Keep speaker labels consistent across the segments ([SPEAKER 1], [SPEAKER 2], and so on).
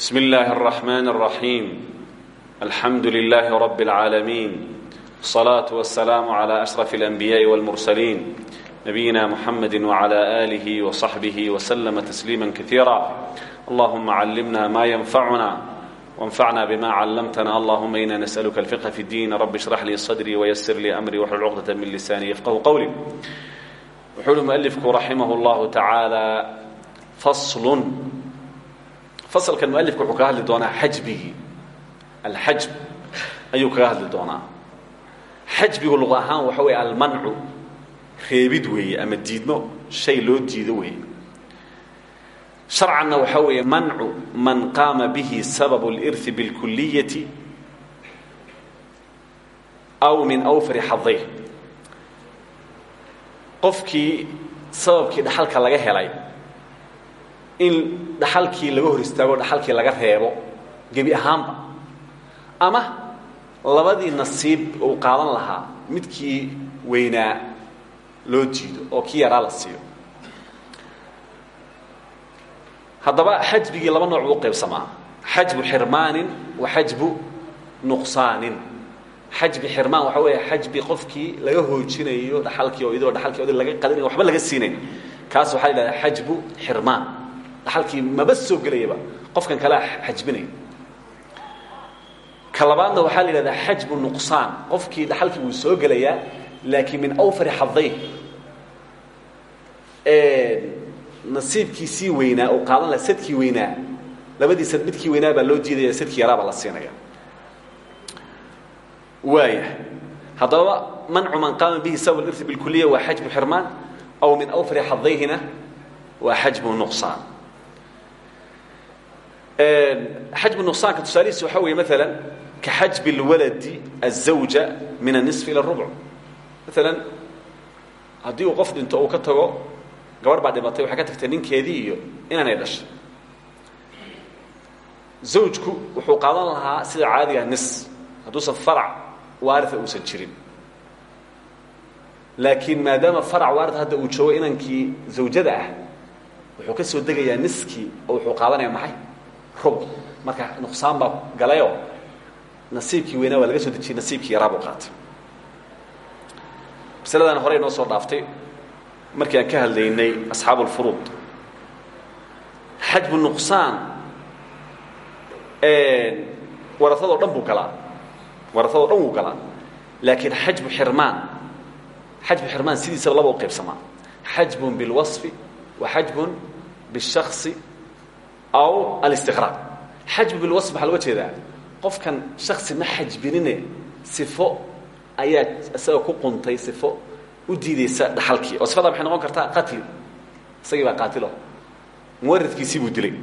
[SPEAKER 1] بسم الله الرحمن الرحيم الحمد لله رب العالمين الصلاة والسلام على أشرف الأنبياء والمرسلين نبينا محمد وعلى آله وصحبه وسلم تسليما كثيرا اللهم علمنا ما ينفعنا وانفعنا بما علمتنا اللهم إنا نسألك الفقه في الدين رب اشرح لي صدري ويسر لي أمري واحلل عقدة من لساني يفقه قولي وحول مؤلفك رحمه الله تعالى فصل fasalkan mualifka wuxuu kaga hadli doonaa xajbigii. Alxajb ayuu kaga hadli doonaa. Xajbigu luqa ahaan waxa weeye almancu reebid weeye ama diidmo shay loo diido weeye. Sharcanna waxa weeye mancu man qaama bihi sababu اlirhi biاlkuliyati aw min awfari xadayh qofkii sababkii dhaxalka laga helay in dhaxalkii laga hor istaago dhaxalkii laga reebo gebi ahaanba. Ama labadii nasiib uu qaadan lahaa midkii weynaa loo jiido oo kii yaraa la siiyo. Haddaba xajbigii laba nooc buu qaybsamaa. Xajbu xirmaanin wa xajbu nuqsaanin. Xajbi xirmaan waxa weeye xajbi qofkii laga hoojinayo dhaxalkii oo idoo dhaxalkii oday laga qadinayo waxba laga siinayn. Kaas waxaa la yidhahdaa xajbu xirmaan dhaxalkii maba soo gelayaba qofkan kalea xajbinaya ka labaadna waxaa la yidhahdaa xajbu nuqsaan qofkii dhaxalkii wuu soo gelayaa laakiin min awfari xaday nasiibkiisii weynaa uu qaadan laha sadkii weynaa labadii sad midkii weynaa baa loo diidaya sadkii yaraabaa la siinaya waaya haddaba mancu man qaama bihi sabab irti bilkuliya waa xajbu xirmaan aw min awfari xadayhina waa xajbu nuqsaan xajbu nuqsaanka tusaalihiisa waxaa weeye maala ka xajbi اlwaladi الزawja min الniصf ilى الrubc maala haddii uu qof dhinto uu ka tago gabarh baa dhimatay waxay ka tagtay ninkeedii iyo inaanay dhashay zawjku wuxuu qaadan lahaa sida caadiga nis hadduusan farac waaria uusan jirin laakiin maadaama farac waaria hadda uu joogo inankii zawjada ah wuxuu ka soo degayaa niskii oo wuxuu qaadanaya maxay rub marka nuqsaan baa galayoo nasiibkii weynaa waa laga soo dejiyey nasiibkii yaraa buu qaatay masaladan horey noo soo dhaaftay markii aan ka hadlaynay asxaabu اlfuruud xajbu nuqsaan waraadoo dhan buu galaa waraadoo dhan wuu galaa laakiin xajbu xirmaan xajbu xirmaan sidiisaba laba u qaybsamaa xajbun biاlwaصfi wa xajbun biالshaksi aw alistiqraaq xajbu bilwasf waxaa loga jeedaa qofkan shaksi ma xajbinine sifo ayaa isaga ku quntay sifo u diidaysa dhaxalkii oo sifada maxay noqon kartaa qatli isagii baa qaatilo muwaridkiisii buu dilay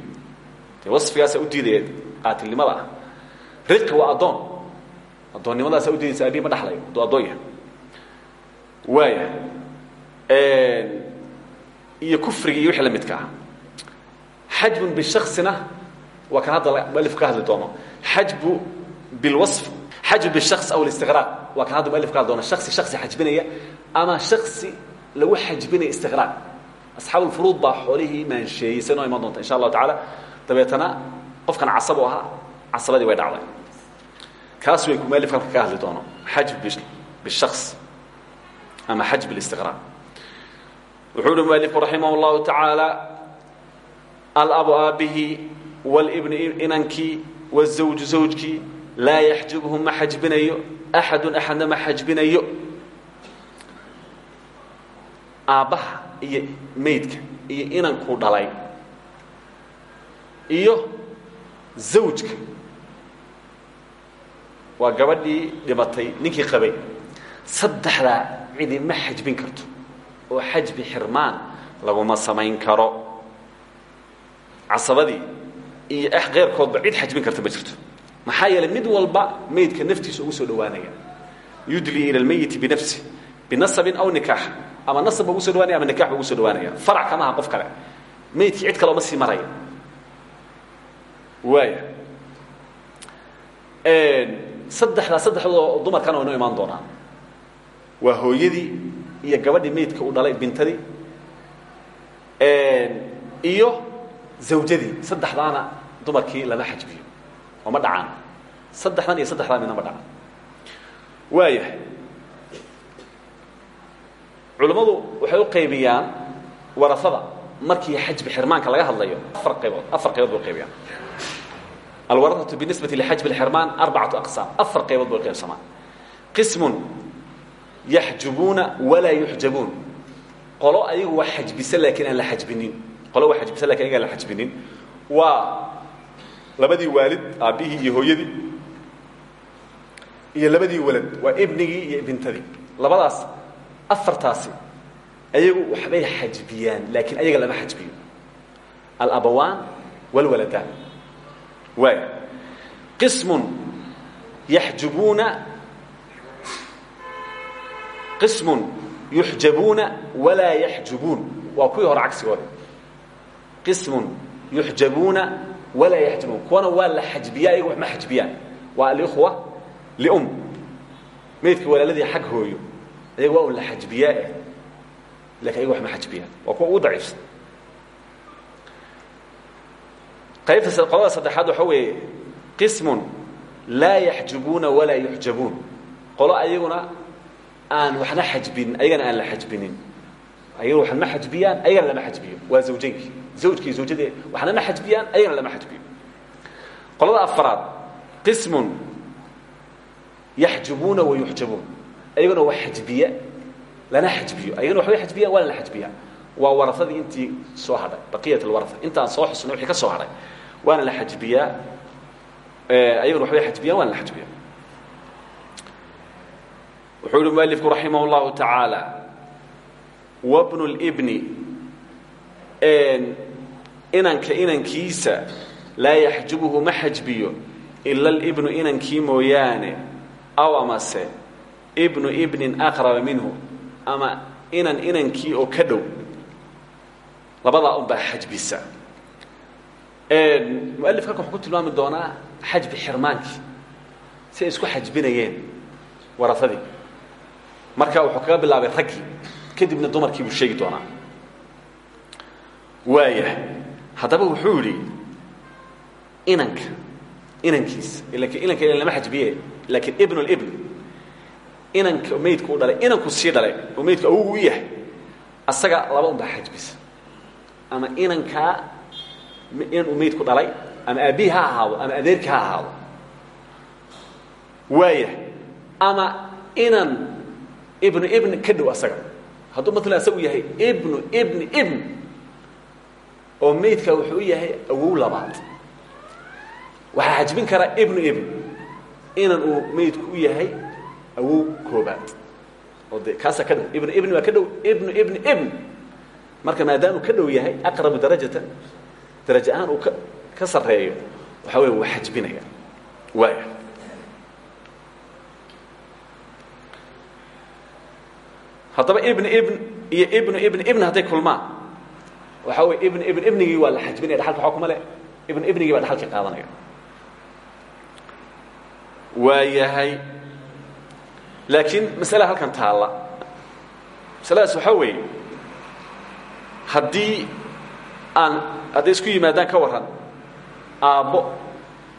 [SPEAKER 1] dee wasfigaasaa u diidaya qaatilnimada ah riqi waa addoon addoonnimadaasa udiidaysa abihi ma dhaxlayo hadduu addoon yahay waaya iyo kufriga iyo wixii la midka ah xajbun bishaksina waa kan hadda mualif ka hadli doono xajbu bilwaصf xajbu bishaks aw listiqraaq waa kan hadda mualif ka hadli doono shaksi shaksi xajbinaya ama shaksi lagu xajbinaya istiqraaq asxaabu lfuruud baa xoolihii maansheeyey se noo iman doonta insha allahu tacaala dabeetana qofkan casab u ahaa casabadii way dhacday kaas way mualif halka ka hadli doono xajb bishaks ama xajb listiqraaq wuxuu uhi mualifku raximah اllahu tacaala alabu aabihii wاlbni inankii wالزawju zawjkii laa yaxjubhu ma xajbinayo axadu axadna ma xajbinayo aabbaha iyo maydka iyo inankuu dhalay iyo zawjka waa gabadhii dhimatay ninkii qabay saddexdaa cidi ma xajbin karto oo xajbi xirmaan laguma samayn karo casabadii iyo keyrkoodba cid xajbin karta ma jirto. Maxaa yeelay mid walba maydka naftiisa ugu soo dhawaanaya yudli ila lmayiti binafsi binasabin aw nikaax. Ama nasab ba ugu so dhawanaya ama nikax ba ugu so dhawaanaya farac kama aha qof kale. Maydkii cid kale oma sii maraya waaya saddexdaa saddexdoodoo dumarkana way noo imaan doonaan waa hooyadii iyo gabadhii maydka uu dhalay bintadii. Iyo zawjadii. Saddexdaana dumarkii lama xajbiyo oo ma dhacaan. Saddexdan iyo saddexdan midna ma dhacaan. Waayahay culammadu waxay u qaybiyaan warasada markii xajbi xirmaanka laga hadlayo. Afar qaybood afar qaybood bay qaybiyaan alwarasatu binisbati lixajbi اlxirmaan arbacatu aqsaam. Afar qaybood bay qaybsamaan qismun yaxjubuuna walaa yuxjabuun. Qolo ayagu waa xajbisa laakiin aan la xajbinin qolo waa xajbisa laakiin ayaga aan la xajbinin. Waa labadii waalid aabbihii iyo hooyadii iyo labadii walad. Waa ibnigii iyo bintadii labadaas afartaasi ayagu waxbay xajbiyaan laakiin ayaga lama xajbiyo. Alabawaan wاlwaladaan waay. Qismun yaxjubuuna qismun yuxjabuuna walaa yaxjubuun. Waa kuwii hore qismun yuxjabuuna walaa yaxjubuun kuwana waa la xajbiya ayaga wax ma xajbiyaan. Waa alikhwa lium. Meydka walaaladii xag hooyo ayaga waa un la xajbiyaa eh laakiin ayaga wax ma xajbiyaan. Waa kuwa ugu daciifsan. Qaybta qolada saddexaad waxa weeye qismun laa yaxjubuuna walaa yuxjabuun. Qolo ayaguna aan waxna xajbinin ayagana aan la xajbinin ayagana waxna ma xajbiyaan ayagana lama xajbiyo. Waa zawjeynkii zawjkii zawjadii waxna ma xajbiyaan ayagana lama xajbiyo. Qolada afaraad qismun yaxjubuuna wa yuxjabuun. Ayaguna waa xajbiya lana xajbiyo. Ayagana waxbay xajbiyaan waa lana xajbiyaa. Waa warasadii intii soo hadhay baqiyat alwarasa intaan soo xusnay wixii ka soo hadhay waana la xajbiyaa. Ayaguna waxbay xajbiyaan waana la xajbiyaa. Wuxuu uhi mualifku raximah اllahu tacaala wabnu اlbni inanka inankiisa laa yaxjubuhu ma xajbiyo ila اlbnu inankii mooyaane aw amase bnu ibnin aqraba minhu ama inan inankii oo ka dhow labadaa un baa xajbisa mualif halkan wuxuu ku tilmaami doonaa xajbi xirmaankii si ay isku marka wuxuu kaga bilaabay raggii kadibna dumarkii buu sheegi doonaa. Waaya haddaba wuxuu yidhi inanka inankiisa inanka lama xajbiye laakiin ibn اlibn inanka maydku dhalay inanku sii dhalay oo maydku awogu yahay asaga laba un baa xajbisa. Ama inankaa inan uu maydku dhalay ama aabbihi ha ama adeerkii ha ahaado. Ama inan ibnu ibn ka asaga hadduu maalan asagu yahay ibnu ibni ibn oo maydka wuxuu yahay awow labaad. Waxaa xajbin karaa ibnu ibn inan uu maydku u yahay awow koobaad. Oo de kaasaa ka ibnu ibni waa ka ibnu ibni ibn. Marka maadaamuu ka yahay aqrabu darajatan daraja ahaan ka ka waxaa weya waa xajbinaya waaya haddaba ibn ibn iyo ibnu ibn ibn hadday kulmaan. Waxaa wey ibn ibn ibnigii waa la xajbinaya dhaxalka waxaa kuma le ibn ibnigii baa dhaxalkii qaadanaya. Waa yahay laakiin masala halkan taalla. Masaladaas waxaa weeye haddii aan hadday yimaadaan ka warran aabbo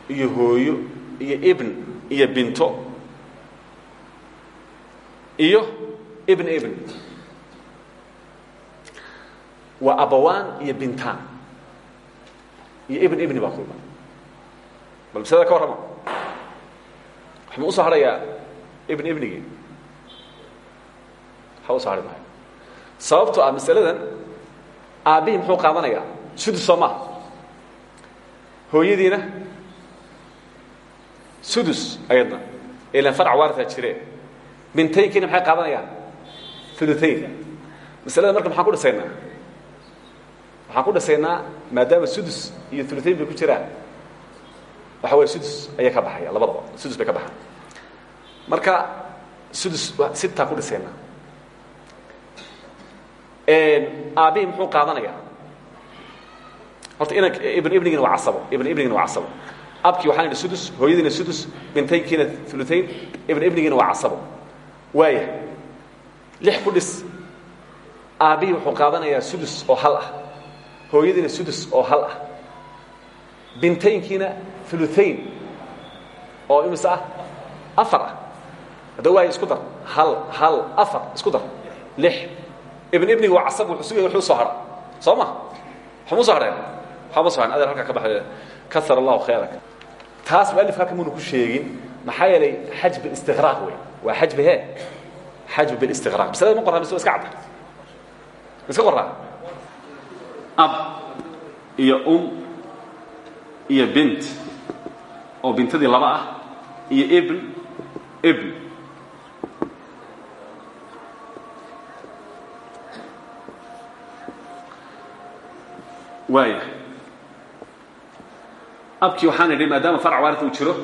[SPEAKER 1] iyo hooyo iyo ibn iyo binto iyo ibn ibn. Waa abawaan iyo bintaan. Iyo ibn ibni baa bal masalada ka warrama waxma u soo hadhayaa ibn ibnigii waxa u soo hadhi maayo. Ah masaladan aabbihii muxuu qaadanayaa? Sudus soo hooyadiina sudus ayadna. Ilan farc waartaa jire. Bintaynkina maxay qaadanayaan uluayn masalada marka maxaan ku dhisaynaa? Waxaan ku dhisaynaa maadaama sudus iyo uluayn bay ku jiraan. Waxa way sudus ayaa ka baxaya labadaba. Sudus bay ka baxaan. Marka sudus sitaa ku dhisaynaa. Aabbihii muxuu qaadanayaa? Horta inan ibn ibnigina waa casabo. Ibn ibnigina waa casabo. Abkii waxaan idhi sudus hooyadiina sudus bintaynkiina uluayn ibn ibnigiina waa casabo. Waaya lix ku dhis. Aabbihii wuxuu qaadanayaa sudus oo hal ah. Hooyadiina sudus oo hal ah. Bintaynkiina uluain oo imise ah afar ah. Hadda waay isku dar. Hal hal afar isku dar. Lix. Ibn ibniga waa casab wuxuu sugaya wuxuu soo hadha soo ma? Waxma soo hadheen waxma soo hadhen adeer halkaa ka baxay kasar allahu khayrak. Taas mualif halka muna ku sheegin. Maxaa yeelay xajb istiqraaq wey waa xajbi he xajb bilistiqraaq masalada ma qorraa mise iska cadda iska qorraa
[SPEAKER 2] ab iyo um iyo bint oo bintadii laba ah iyo ibn ibn waaya abkii waxaan idhi maadaama farc waaria uu jiro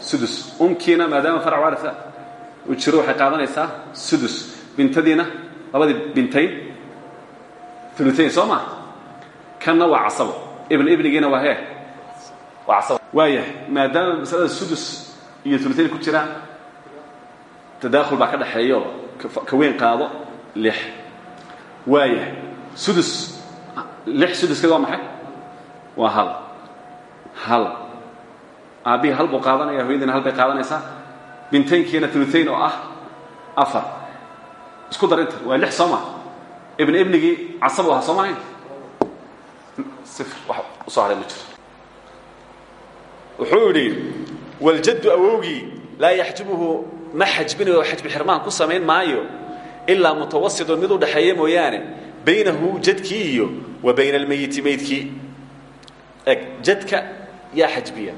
[SPEAKER 2] sudus umkiina maadaama farc waaria uu jiro waxay qaadanaysaa sudus. Bintadiina labadii bintayn uluain soo maa kanna waa casabo. Ibn ibnigiina waa hee. Waa casabo. Waayahay maadaama masalada sudus iyo uluain ku jiraan tadaakhul baa ka dhaxeeyo ka weyn qaado lix. Waayahay sudus lix suduskeed waa maxay? Waa hal. Hal. Aabbihii hal buu qaadanaya hooyadiina hal bay qaadanaysaa bintaynkiina uluain oo ah afar. Isku dar inta waa lix soo ibn ibnigii casabu ahaa soo maahayn wax u soo hadhay ma jiro.
[SPEAKER 1] Wuxuu idhi waljaddu awowgii laa yaxjibuhu ma xajbinayo ku samayn maayo ilaa mutawasidun mid u dhaxeeya mooyaane baynahu jadkii iyo wa bayna almeyiti meydkii eg jadka yaa xajbiya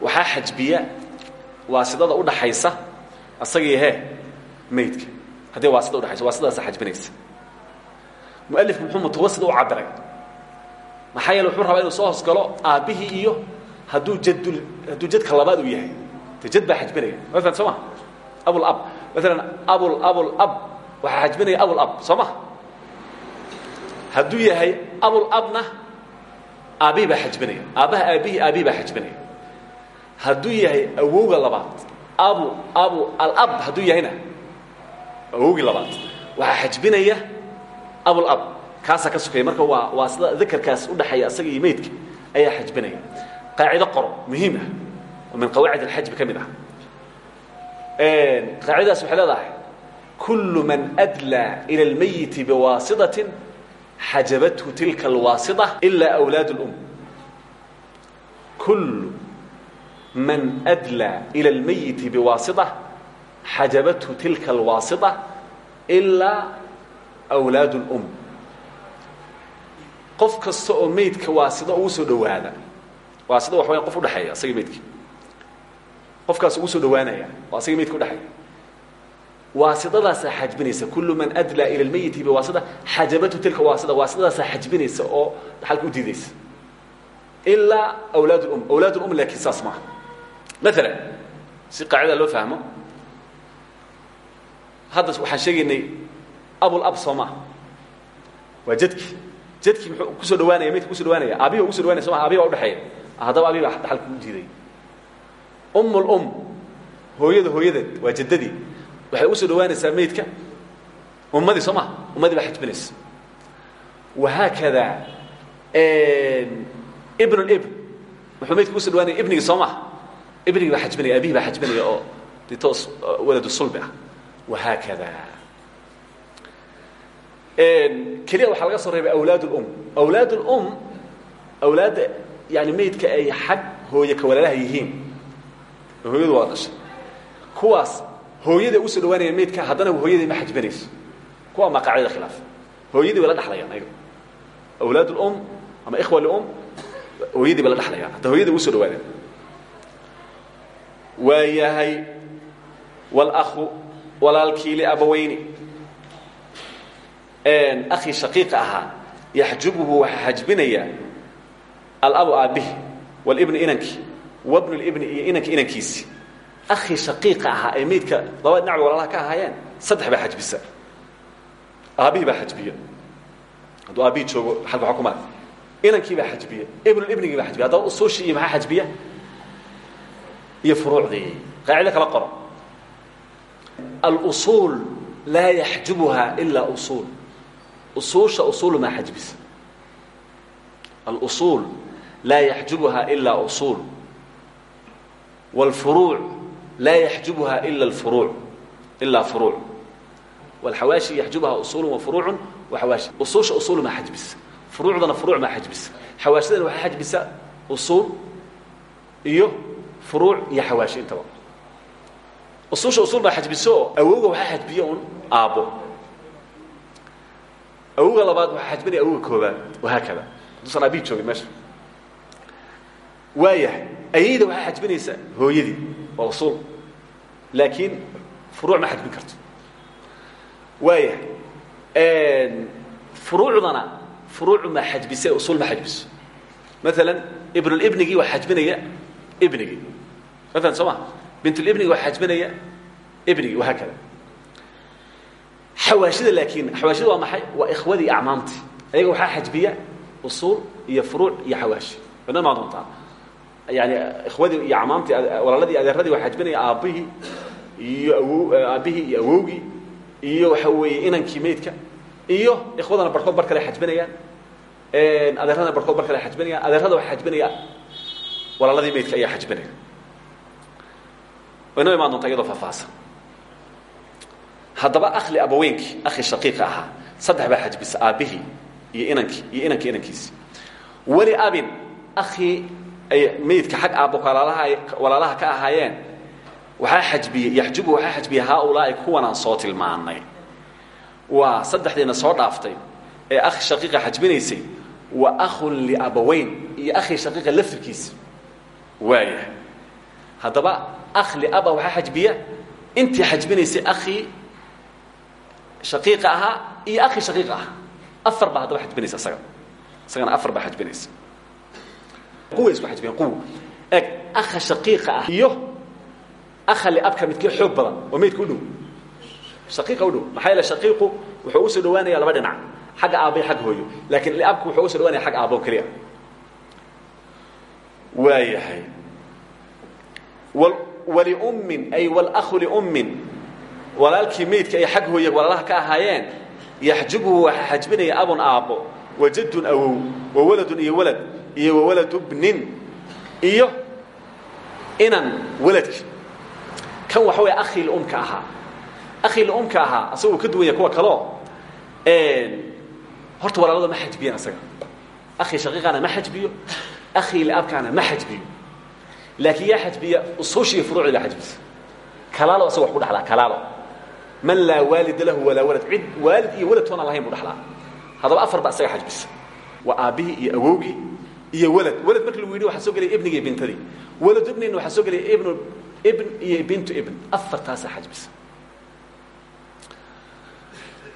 [SPEAKER 1] waxaa xajbiya waasidada u dhaxaysa asagii hee meydka. Haddii waasida udhaxaysa waasidaasa xajbinaysa. Mualifku muxuu mutawasid u cabiray maxaa yeele wuxuu rabaa inuu soo hoosgalo aabbihii iyo hadduu jad hadduu jadka labaad uu yahay. De jad baa xajbinaya. Maala soo ma? Abulab maalan abul abulab waxaa xajbinaya abulab soo ma? Hadduu yahay abulabna aabbihii baa xajbinaya. Aabbaha aabbihii aabbihii baa xajbinaya hadduu yahay awowga labaad. Abu abu alab hadduu yahayna awowgii labaad. Waxaa xajbinaya abulab kaasaa ka sukaya marka waa waa sida dakarkaas udhaxeeya asaga iyo meydka ayaa xajbinaya. Qaacido qoro muhiim ah. Min qawaacid alxajbi ka mid ah. Leedahay kullu man adlaa ila almayiti biwaasitatin xajabathu tilka alwaasita ilaa awlaad اlum kullu man adlaa ila almayiti biwaasita xajabathu tilka alwaasita ilaa awlaad اlum qof kasta oo meydka waasida ugu soo dhowaada waasida wax waya qof udhexeeya asaga meydka qofkaas ugu soo dhowaanaya oo asaga meydka udhexeeya waasidadaasaa xajbinaysa man adlaa ila lmeyiti biwaasida xajabatu tilka waasida waasidadaasaa xajbinaysa oo dhaxalka u diidaysa ilaa awlaad lum awlaad lum laakiin saas maalan si qaacida loo fahmo hadda waxaan sheegaynay abulab soo maaha waa jadki. Jadkii muxuu ku soo dhawaanaya maydka dhawaanaya aabihi ugu so dhawanaya soo ma aabihi baa udhexeeya haddaba aabihi baa dhaxalka u diiday um hooyada hooyadeed waa waxay ugu soo dhawaanaysaa meydka. Ummadii soo maha ummadii baa wahaakada ibn ibn wuxuu meydka ku soo dhawaanaya ibnigii soo ibnigii baa xajbinaya aabihii baa xajbinaya oo de toos waladu sulbi ah wahaakada keliya waxaa laga soo reebay awlaad اlum awlaad اlum awlaadda yani meydka ay xag hooye ka walaalaha yihiin hooyadu waa dhashay kuwaas hooyada ugu soo dhawaanaya meydka haddana hooyadii ma xajbanayso kuwa maa qaacida khilaaf hooyadii bay la dhexlayaan ayaga awlaad اlum ama ikhwa lum hooyadii bay la dhexlayaan hadda hooyadii ugu soo dhawaadeen waa yahay wاlأhu walaalkii liabaweyni akii shaqiiqa ahaa yaxjubuhu waxaa xajbinaya alabu aabbihi wاlibnu inankii wabnu libni iyo inanka inankiisi akii shaqiiqa ahaa ee meydka laba dhinac bay walaalaha ka ahaayeen saddex baa xajbisa aabbihii baa xajbiya hadduu aabbihii joogo xalka waa ku male inankii baa xajbiya ibnulibnigii baa xajbiya haddaba usuushii iyo maxaa xajbiya iyo furuucdii qaacido kala qoro alusuul laa yaxjubuha ilaa usuul usuusha usuulu maa xajbisa alusuul laa yaxjubuha ilaa usuul wاlfuruuc laa yaxjubuha ila اlfuruuc ilaa furuuc wاlxawaashi yaxjubuha usuulu wafuruucu waxawaashi usuusha usuul maa xajbisa furuucdana furuuc maa xajbisa xawaashidana waxaa xajbisa usuul iyo furuuc iyo xawaashi intaba usuusha usuul baa xajbiso oo awowga waxaa xajbiya un aabbo. Awowga labaad waxaa xajbinaya awowga koobaad wahaakada hadduusan aabihi joogin meesha. Waayahay ayayda waxaa xajbinaysa hooyadii waa usuul. Laakiin furuuc ma xajbin karto. Waayahay furuucdana furuuc ma xajbise usuul ma xajbiso. Maalan ibnulibnigii waa xajbinaya ibnigii maalan soo ma bintulibnigi waa xajbinaya ibnigii wahaakada xawaashida laakiin xawaashida waa maxay? Waa ikhwadii iyo acmaamtii. Ayaga waxaa xajbiya usuul iyo furuuc iyo xawaashi. Wadna maa doontaa? Yani ikhwadii iyo acmaamtii walaaladii adeeradii waa xajbinaya aabbihii iyo awo aabbihii iyo awowgii iyo waxa weeye inankii maydka iyo ikhwadana barkood bar kale xajbinayaan adeeradana barkood bar kale xajbinayaan adeerada waxaa xajbinaya walaaladii maydka ayaa xajbinaya waynoo imaan doontaa iyadoo faahfaahsan haddaba akhli abaweynkii akhi shaqiiqa ahaa saddex baa xajbisa aabbihii iyo inankii iyo inankii inankiisi weli abin akhii ay meydka xag aabbo walaalaha walaalaha ka ahaayeen waxaa xajbiyey yaxjubu waxaa xajbiyey haaulaa'i kuwanaan soo tilmaanay waa saddexdiina soo dhaaftay. Ee akhi shaqiiqa xajbinaysay wa akhun liabaweyn iyo akhi shaqiiqa laftirkiisa waaya. Haddaba akh liaba waxaa xajbiya intii xajbinaysay akhii shaqiiqa ahaa iyo akhi shaqiiqa ahaa afar baa haddaba xajbinaysa isaga isagana afar baa xajbinaysa quway isku xajbiyeen quwa eeg akha shaqiiqa ah iyo akha liabka midkii xoog badan oo meydka u dhow shaqiiqa u dhow maxaa yeele shaqiiqu wuxuu u soo dhawaanaya laba dhinac xagga aabba iyo xagga hooyo laakiin liabku wuxuu u soo dhawaanaya xagga aabbo keliya waayahay waliummin ay walahu liummin walaalkii meydka ay xag hooye walaalaha ka ahaayeen yaxjubuhu waxaa xajbinaya abun aabbo wajadun awow wawaladun iyo walad iyo wawaladu bnin iyo inan waladki. Kan waxa weeye akhii lumka ahaa. Akhii lumka ahaa asagoo ka duwan yahay kuwa kaloo horta walaalada ma xajbiyan isaga akhii shaqiiqana ma xajbiyo akhii liabkaana ma xajbiyo laakiin yaa xajbiya usuushi iyo furuucdi baa xajbisa kalaalo asaga wax ku dhaxlaa kalaalo. Man laa waalida lahu walaa walad cid waalid iyo walad toona lahayn buu dhaxlaa. Haddaba afar ba isaga xajbisa waa aabbihii iyo awowgii iyo walad. Walad markii lagu yidhi waxaa soo gelaya ibnigi iyo bintadii. Walad ibnin waxaa soo gelaya ibnu ibn iyo bintu ibn. Afartaasaa xajbisa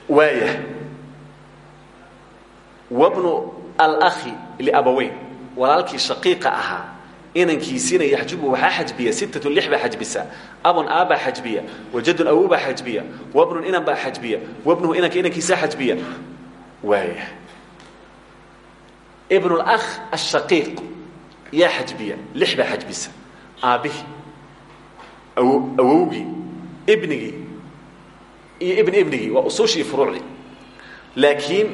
[SPEAKER 1] waaya wabnu alakhi liabaweyn walaalkii shaqiiqa ahaa inankiisiina yaxjubu waxaa xajbiya sittatun lix baa xajbisa. Abun aabbaa xajbiya wajadun awowbaa xajbiya wabnun inan baa xajbiya wabnuhu inanka inankiisaa xajbiya. Waaya ibn اlakh ashaqiiq yaa xajbiya lix baa xajbisa. Aabbihii awowgii ibnigii iyo ibn ibnigii waa usuushii furuucdii laakiin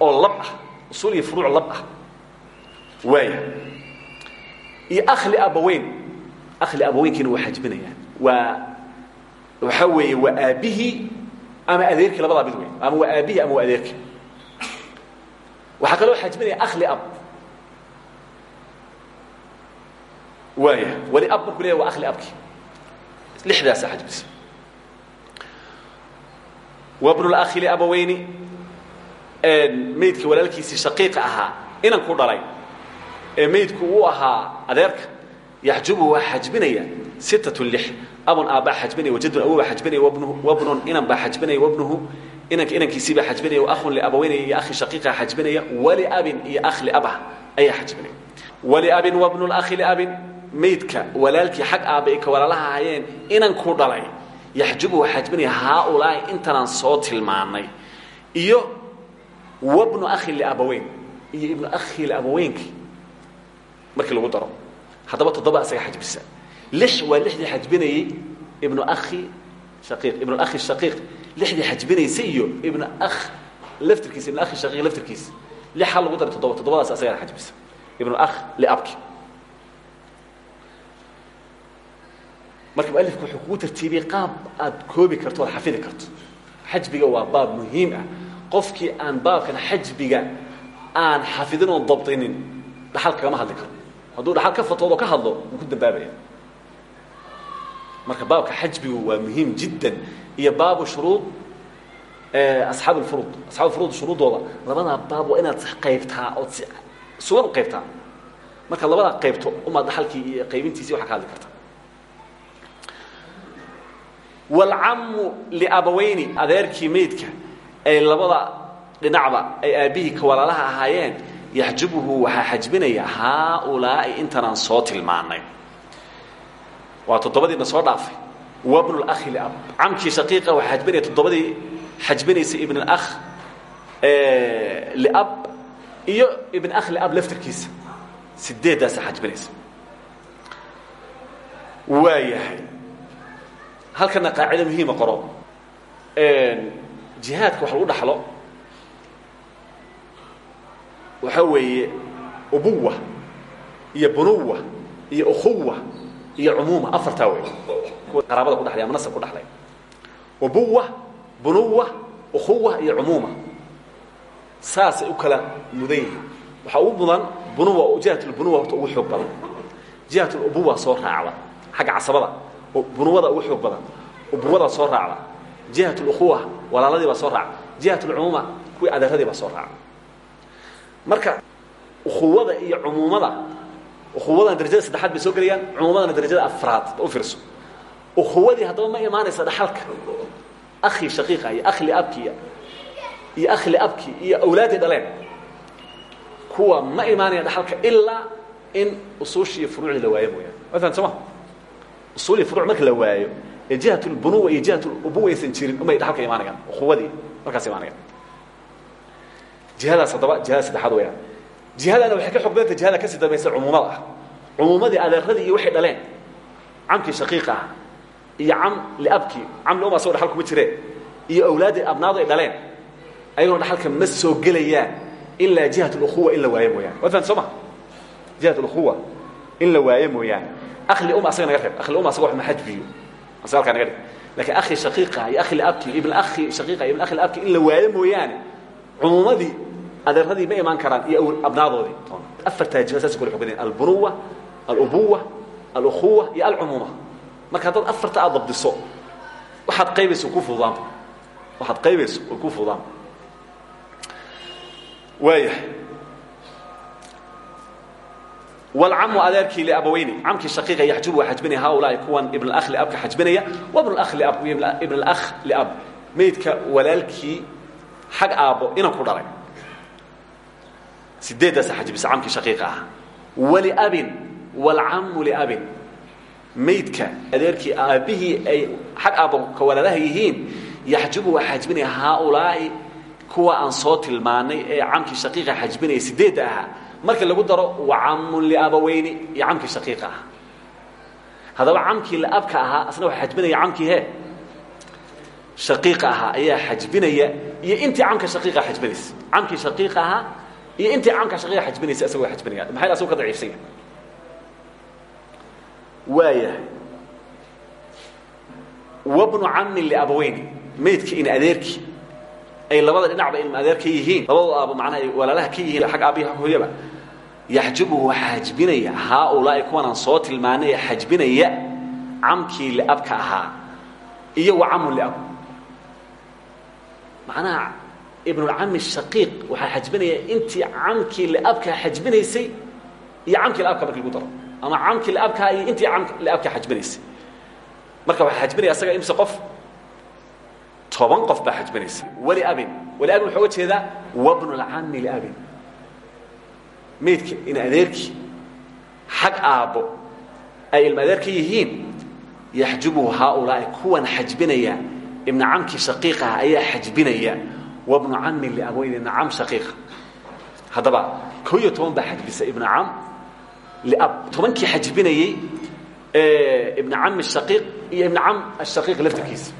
[SPEAKER 1] oo lab ah usuul iyo furuuc lab ah iyo akhli abaweyn akhli abaweynkiina waa xajbinayaan waa waxaa weeye waa aabbihii ama adeerkii labadaa mid wey ama waa aabbihii ama waa adeerkii. Waxaa kaloo xajbinaya akhli ab. Waaya wali ab markuu leeyahy waa akhli abkii lixdaasa xajbisa wabnu lakhi liabaweyni meydkii walaalkiisii shaqiiqa ahaa inankuu dhalay ee meydku uu ahaa adeerka yaxjubu waa xajbinaya sittatun lix abun aabbaa xajbinaya wajadun awobaa xajbinaya wabnun inan baa xajbinaya wabnuhu inanka inankiisii baa xajbinaya ahun liabaweyne iyo akhi shaqiiqa xajbinaya waliabin iyo akh liabah ayaa xajbinaya. Waliabin wabnu lakhi liabin meydka walaalkii xag aabba ay ka walaalaha ahayeen inankuu dhalay yaxjubu waa xajbinaya haaulaahi intanaan soo tilmaanay. Iyo wabnu akhi liabaweyn iyo ibnu akhi liabaweynki markii lagu daro. Haddaba toddoba isaga xajbisa. Lix waa lixdii xajbinayey ibnu akhi shaqiiq. Ibnu akhi shaqiiq lixdii xajbinaysa iyo ibnu akh laftirkiisa ibnu akhi shaqiiq laftirkiisa lix hal lagu daray toddoba. Toddobadaas asagaa xajbisa. Ibn اlakh liabki marka mualifku wuxuu kugu tartiibiyey qaab aad koobi karto oad xafidi karto. Xajbiga waa baab muhiim ah. Qofkii aan baabkan xajbiga aan xafidin oon dabdinin dhaxal kagama hadli karo hadduu dhaxal ka fatoodo ka hadlo wuu ku dambaabaya. Marka baabka xajbigu waa muhiim jiddan. Iyo baabu shuruud asxaab اlfurud asxaab alfurud shuruudooda labadaa baab waa inaad qaybtaa ood si sugan u qaybtaa. Markaad labadaa qaybto umaad dhaxalkii iyo qaybintiisii waxaa ka hadli karta. Wاlcamu liabaweyni adeerkii maydka ay labada dhinacba ay aabbihii ka walaalaha ahaayeen yaxjubuhu waxaa xajbinaya haaulaa'i intanaan soo tilmaanay. Waa toddobadiina soo dhaafay. Wabnu اlakhi liab camkii shaqiiqa waxaa xajbinaya toddobadii xajbinaysa ibn اlakh liab iyo ibn akh liab laftirkiisa. Sideeddaasa xajbinaysa. Waa yahay. Halkana qaacido muhiima qoro. Jihaadka wax lagu dhaxlo waxaa weeye ubuwa iyo bunuwa iyo ukhuwa iyo cumuuma. Afartaa wey kuwa qaraabada ku dhaxlay ama nasab ku dhaxlay. Ubuwa bunuwa ukhuwa iyo cumuuma. Saasay u kala mudan yihiin. Waxaa ugu mudan bunuwa jihatulbunuwa horta ugu xoog badan. Jihatulubuwa soo raacda. Xagga casabada bunuwada ugu xoog badan. Ubuwada soo raacda. Jihat اlukhuwa walaaladii baa soo raaca jihat اlcumuuma kuwii adeeradii baa soo raaca marka ukhuwada iyo cumuumada ukhuwadana darajada saddexaad bay soo gelayaan cumuumadana darajada afraad ba u fiirso. Ukhuwadii haddaba ma imaanaysa dhaxalka akhi shaqiiqa iyo akh liabki iyo akh liabki iyo awlaadii dhaleen. Kuwa ma imaanaya dhaxalka ilaa in usuushii iyo furuucdii la waayo mooyaan maala soo ma? Usuul iyo furuuc marka la waayo ee jihat lbunuwa iyo jihat lubuwa aysan jirin umay dhaxalka imaanayaan ukhuwadii markaas imaanayaan jihadaas haddaba jihada saddexaad weyaan jihadana waxay ka xog badanta jihada ka sii dambaysa cumuumada ah cumuumadii adeeradii iyo waxay dhaleen camkii shaqiiqa ah iyo cam liabkii cam liuma asagoo dhaxal kuma jireen iyo awlaaddii abnaadu ay dhaleen ayagoo dhaxalka ma soo gelayaan ilaa jihat اlukhuwa in la waayo mooyaane waad fahamta soo ma jihat اlukhuwa in la waayo mooyaane akli um asaga naga reeb akli um asaga wax ma xajbiyo asaga halkaa naga dhig lakiin akhi shaqiiqa iyo akhi liabki ibn akhi shaqiiqa iyo ibn akhi liabki in la waayo mooyaane cumuumadii adeeradii ma imaan karaan iyo abnaadoodii afartaa jiha saas kula xog badayn albunuwa alubuwa alukhuwa iyo alcumuuma marka haddaad afarta aad dabdiso waxaad qaybayso ku fududaanba waxaad qaybayso way ku fududaanba waayahay wlcamu adeerkii liabaweyni camkii shaqiiqa yaxjubu waa xajbinaya haulaai kuwan ibn اlakh liabka xajbinaya wabn اlakh liab ibn اlakh liab maydka walaalkii xag aabbo inan ku dhalay. Sideeddaasa xajbisa camkii shaqiiqa ah. Waliabin wاlcamu liabin maydka adeerkii aabbihii ay xag aabbo ka walaalaha yihiin yaxjubu waa xajbinaya haaulaa'i. Kuwa aan soo tilmaanay ee camkii shaqiiqa xajbinaya sideedda ahaa marka lagu daro wa camun liabaweyni iyo camkii shaqiiqa ah. Haddaba camkii liabka ahaa asna waa xajbinaya camkii he shaqiiqa ahaa ayaa xajbinaya iyo intii camka shaqiiqa xajbinaysa. Camkii shaqiiqa ahaa iyo intii camka shaqiiqa xajbinaysa isagoo xajbinaya. Maxay asagu ka daciifsan yahay? Waayahay. Wabnu camin liabaweyni maydkii in adeerkii. Ay labada dhinacba ilma adeer ka yihiin. Labadoo aaba macnaha ay walaalaha ka yihiin xag aabihi hooyaba. Yaxjubuhu waxaa xajbinaya. Haaulaa'i kuwanaan soo tilmaanay ee xajbinaya. Camkii liabka ahaa iyo wa camun liab macnaha ibnulcami shaqiiq waxaa xajbinaya intii camkii liabkaa xajbinaysay iyo camkii liabka marki lagu daro. Ama camkii liabkaa iyo intii cam liabkaa xajbinaysay. Marka waxaa xajbinaya asaga imse qof toban qof baa xajbinaysa waliabin waliabin waxaa uga jeedaa wabnu lcami liabin. Maydka in adeerkii xag aabbo ay ilma adeer ka yihiin yaxjubuhu haaulaa'i kuwan xajbinaya ibna camkii shaqiiqaha ayaa xajbinaya wabnu cami liabweyn ibna cam shaqiiqa haddaba koo iyo toban baa xajbisa ibna cam liab tobankii xajbinayey ibna cami shaqiiq iyo ibna cam ashaqiiq laftirkiisa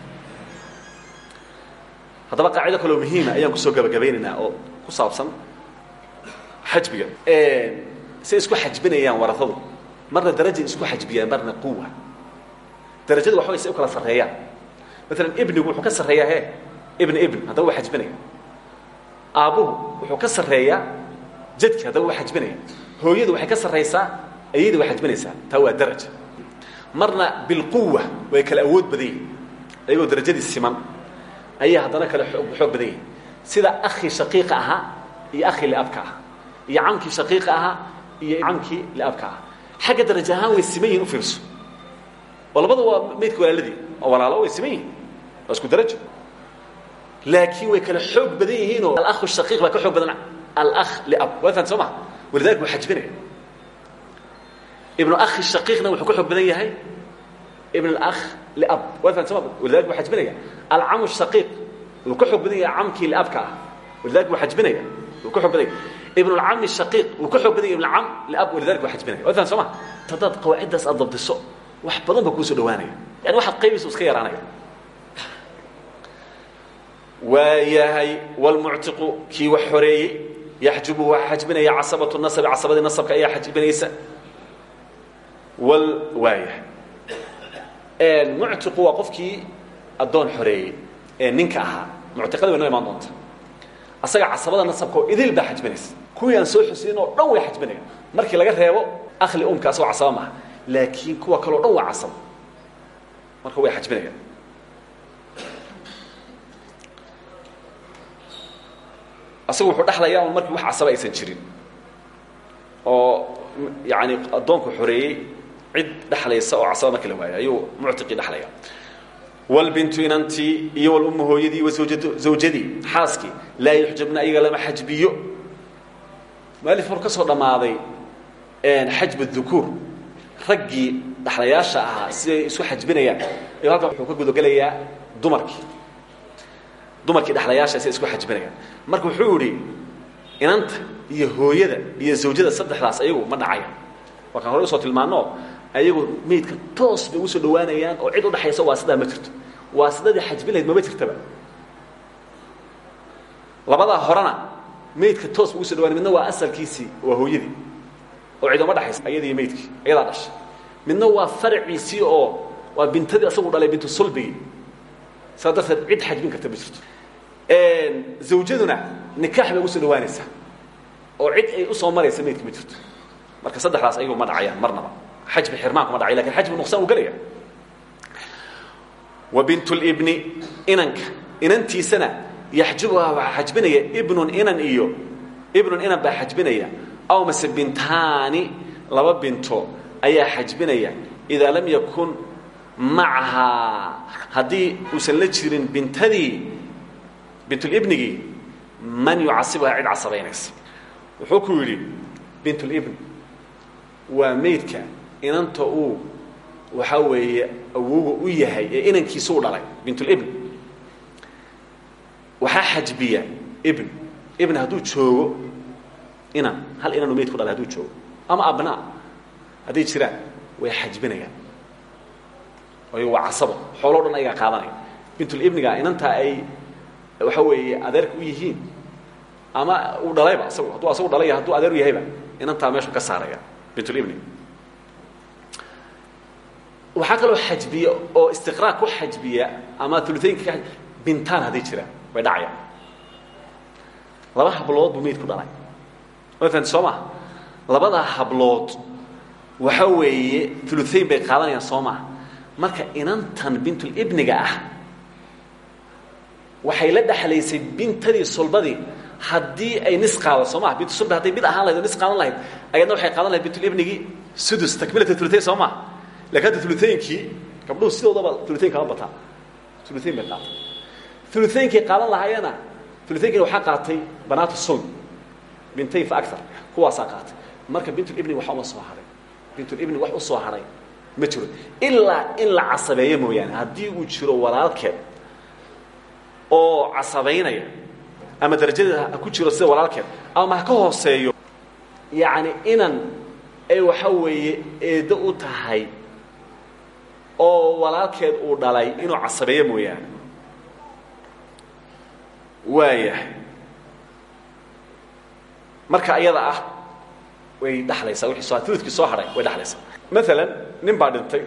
[SPEAKER 1] haddaba qaacido kaloo muhiima ayaan ku soo gabagabaynaynaa oo ku saabsan xajbiga. Say isku xajbinayaan warasadu marna darajay isku xajbiyaan marna quwa darajadu waxa way say u kala sarreeyaan maalan ibnigu wuxuu ka sarreeyaa he ibn ibn haddaba waa xajbinaya. Aabbuhu wuxuu ka sarreeyaa jadki haddaba waa xajbinaya. Hooyadu waxay ka sarraysaa ayadii waa xajbinaysaa. Taa waa daraja. Marna bilquwa way kala awood badan yihiin ayagoo darajadii siman ayaa haddana kale xoog badan yihiin sida akhi shaqiiqa ahaa iyo akhi liabka ah iyo camkii shaqiiqa ahaa iyo camkii liabka ah xagga daraja ahaan way siman yihiin u fiirso. Oo labada waa maydka walaaladii. Oo walaalo way siman yihiin waa isku darajo. Laakiin way kala xoog badan yihiinoo alakhu shaqiiq baa ka xoog badan. Alakh liab. Waa fahan soo maha? Walidalika waa xajbinaya. Ibnu akhi shaqiiqna wuxuu ka xoog badan yahay. Ibn alakh liab. Waa fahan soo ma walidalika waa xajbinaya. Alcamu shaqiiq wuu ka xoog badan yahay camkii liabka ah. Walidalika waa xajbinaya. Wuu ka xoog badan yahay. Ibn alcami shaqiiq wuu ka xoog badan yahay. Ibn alcam liab walidalika waa xajbinaya. Waa fahan soo ma haddaad qawaaciddaas aad dabdiso. Wax badan baa kuusoo dhawaanaya yani waxaad qaybaysa iska yaraanaya waa yahay wlmuctiqu kii wax xoreeyey yaxjubu waa xajbinaya casabatu nasabi casabadii nasabka ayaa xajbinaysa. Wal waa yahay. Muctiqu waa qofkii addoon xoreeyey ee ninka ahaa. Muctiqada way noo imaan doonta. Asaga casabada nasabka oo idil baa xajbinaysa. Kuwii aan soo xusiyin oo dhan way xajbinayaan. Markii laga reebo akhli umka asagoo casaba maaha. Laakiin kuwa kaleo dhan waa casabo marka way xajbinayaan asagu wuxuu dhexlayaa markii wax casaba aysan jirin. Oo yani addoonku xoreeyey cid dhexlaysa oo casaba markii la waayo ayuu muctiqii dhexlaya walbintu inantii iyo walummu hooyadii zawjadii xaaskii laa yuxjabna ayaga lama xajbiyo. Mualif marku ka soo dhammaaday xajb dukuur raggii dhexlayaasha ahaa siday isu xajbinayaan. Ayuu wuxuu ka gudagelayaa dumarkii dumarkii dhexlayaasha siday isku xajbinayaan marka wuxuu idhi inanta iyo hooyada iyo zawjada saddexdaas ayagu ma dhacayaan waa kaan hore u soo tilmaano ayagu meydka toos bay ugu soo dhawaanayaan oo cid udhexaysa waa sidaa ma jirto. Waa sidadii xajbin lahayd mama jirtaba. Labadaa horena meydka toos ba ugu so dhawaanay midna waa asalkiisii waa hooyadii oo cid uma dhexaysa ayadii meydkii ayadaa dhashay. Midna waa faraciisii oo waa bintadii asagu dhalay bintu sulbigii saa darteed cid xajbin karta ma jirto zawjaduna nikaax bay ugu soo dhawaanaysaa. Oo cid ay u soo maraysa meydka ma jirto. Marka saddexdaas ayagu ma dhacayaan marnaba. Xajbi xirmaanku ma dhacay laakiin xajbi nuqsaan uu gelaya wa bint libni inanka. Inantiisana yaxjubuhaa waxaa xajbinaya ibnun inan iyo ibnun inan baa xajbinaya. Aw mase bintaani laba binto ayaa xajbinaya. Idaa lam yakun macahaa. Haddii uusan la jirin bintadii bintulibnigii man yucasibuhaa cid casabaynaysa wuxuu ku yidhi bintulibn waa meydka inanta uu waxaa weeye awowga u yahay ee u dhalay bintulibn waxaa xajbiya ibn. Ibn hadduu joogo inan hal inanu meydku dhalay hadduu joogo ama abnaa hadday jiraan way xajbinayaan. Oy waa casabo. Xooloo dhan ayagaa qaadanaya. Bintulibniga inantaa ay waxa weeye adeerka u yihiin ama uu dhalayba asagu hadduu asagu dhalaya hadduu adeer u yahayba inantaa meeshu ka saaraya. Bintulibni waxaa kaloo xajbiya oo istiqraaq ku xajbiya ama uluaynka ka bintaan hadday jiraan way dhacayaan laba hablood buu meydku dhalay. Mafahant soo maa labadaa hablood waxa weeye uluayn bay qaadanayaan soo marka inantan bintulibniga ah waxay la dhexlaysay bintadii sulbadii. Haddii ay nis qaado soo maa bintu sulba hadday mid ahaan lahayd oo nis qaadan lahayd ayadna waxay qaadan lahayd bintulibnigii sudus takmilata uluayn soo maa laakiin hadda ulutaynkii gabdhuhu sidoodaba uluayn kama bataan. Uluayn bay qaatay. Ulutaynkay qaadan lahaayena ulutaynkina waxaa qaatay banaatu sulm bintayn fa aar kuwaasaa qaatay. Marka bintulibni waxa uma soo haray. Bintulibni wax u soo haray ma jiro. Ilaa in la casabeeyo mooyaane haddii uu jiro walaalkeed oo casabaynaya. Ama darajadeeda ha ku jiro sida walaalkeed. Ama ha ka hooseeyo. Yacni inan ay waxa weeye eeddo u tahay oo walaalkeed uu dhalay inuu casabeeyo mooyaane. Waayahay. Marka iyada ah way dhaxlaysaa. Wixii soo uludkii soo hadhay way dhaxlaysaa. Maalan nin baa dhintay.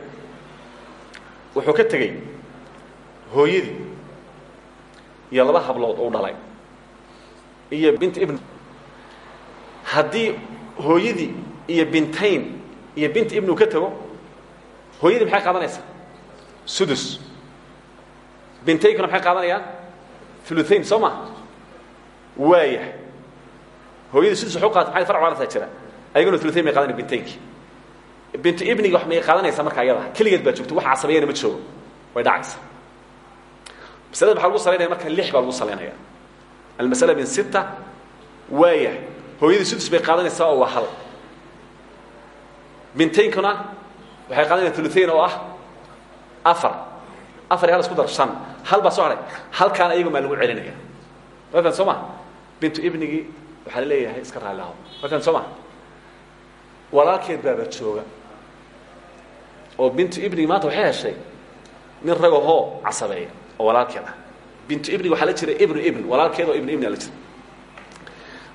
[SPEAKER 1] Wuxuu ka tegey hooyadii iyo laba hablood uu dhalay. Iyo bint ibn haddii hooyadii iyo bintayn iyo bint ibn uu ka tego hooyadii maxay qaadanaysaa? Sudus. Bintaynkuna maxay qaadanayaan? Uluain soo ma? Waaya. Hooyadii sudus waxu qaata maxay farc waarasa jira? Ayaguna uluain may qaadanaya bintaynkii bintu ibniga wax may qaadanaysaa marka ayada keligeed baa joogto wax casabeeyana ma joogo way dhacaysaa masalada maxaa lagu salaynaya marka lix baa lagu salaynaya almasala min sita waaya hooyadii sudus bay qaadanaysaa oo waa hal. Bintaynkuna waxay qaadanayaan uluain oo ah afar. Afar iyo hal isku dar shan. Hal baa soo haray. Halkaana iyago maa lagu celinaya. Mafan soo ma? Bintu ibnigii waxaa la leeyahay iska raalliaho mafan soo ma? Walaalkeed baaba jooga. Oo bintu ibnigi maanta waxay heshay nin ragahoo casabeeya oo walaalkeed ah bintu ibnigi waxaa la jira ibnu ibn walaalkeed oo ibnu ibni la jira